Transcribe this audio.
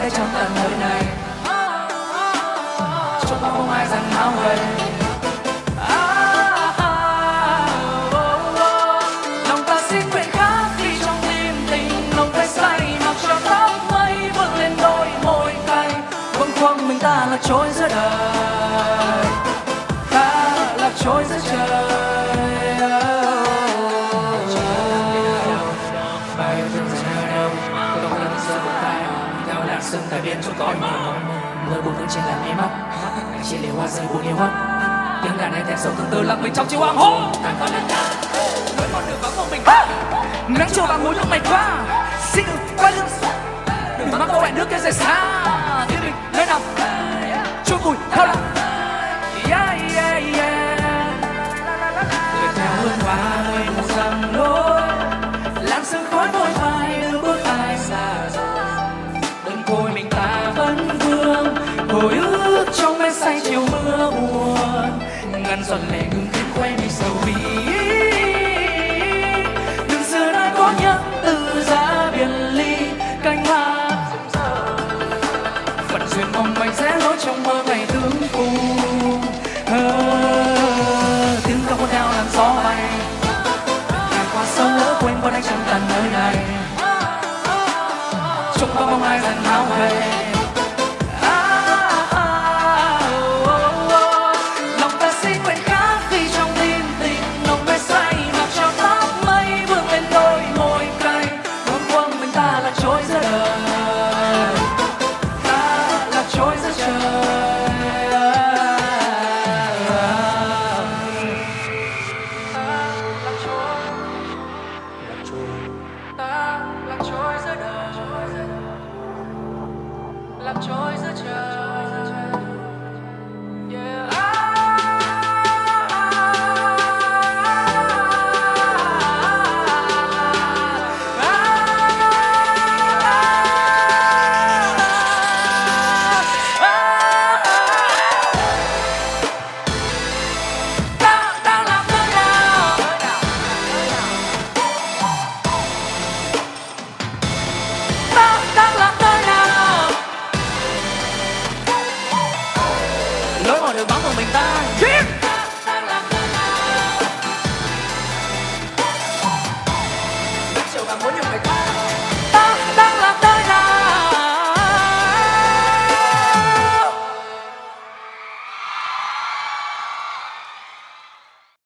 đây trong tận nơi này. Chúng ta không ai dần hao gầy lòng ta xin nguyện khác trong tim tình. Lòng mặc cho tóc mây lên đôi môi vâng, vâng, mình ta lạc trôi giữa đời. Ta lạc trôi giữa trời. Bay theo làn sương tại biển chỗ cõi mờ lời buồn vương trên làn mây mắt chỉ để hoa rơi buồn yêu hót tiếng đàn em thèm sầu tương tư lặng mình trong chiều hoàng hôn. Có lần nỗi con đường vắng một mình. Nắng chiều vàng mũi lúc mày qua xin đừng quay lưng. Đừng mắc câu hẹn nước kia rời xa. Thiên đình nơi nào? Chôn cùi theo lặng vương hồi ức trong mây say chiều mưa buồn ngăn giọt lệ ngừng khi quay đi sầu bi. Đừng xưa đã có nhắc từ giá biệt ly canh hoa phận duyên mong manh sẽ lối trong mơ ngày tướng phù. Ờ, tiếng cao cuốn theo làm gió bay. Ngàn qua sông lỡ quên con anh chẳng tàn nơi này. Chúc bao mong ai dần hao gầy treasure.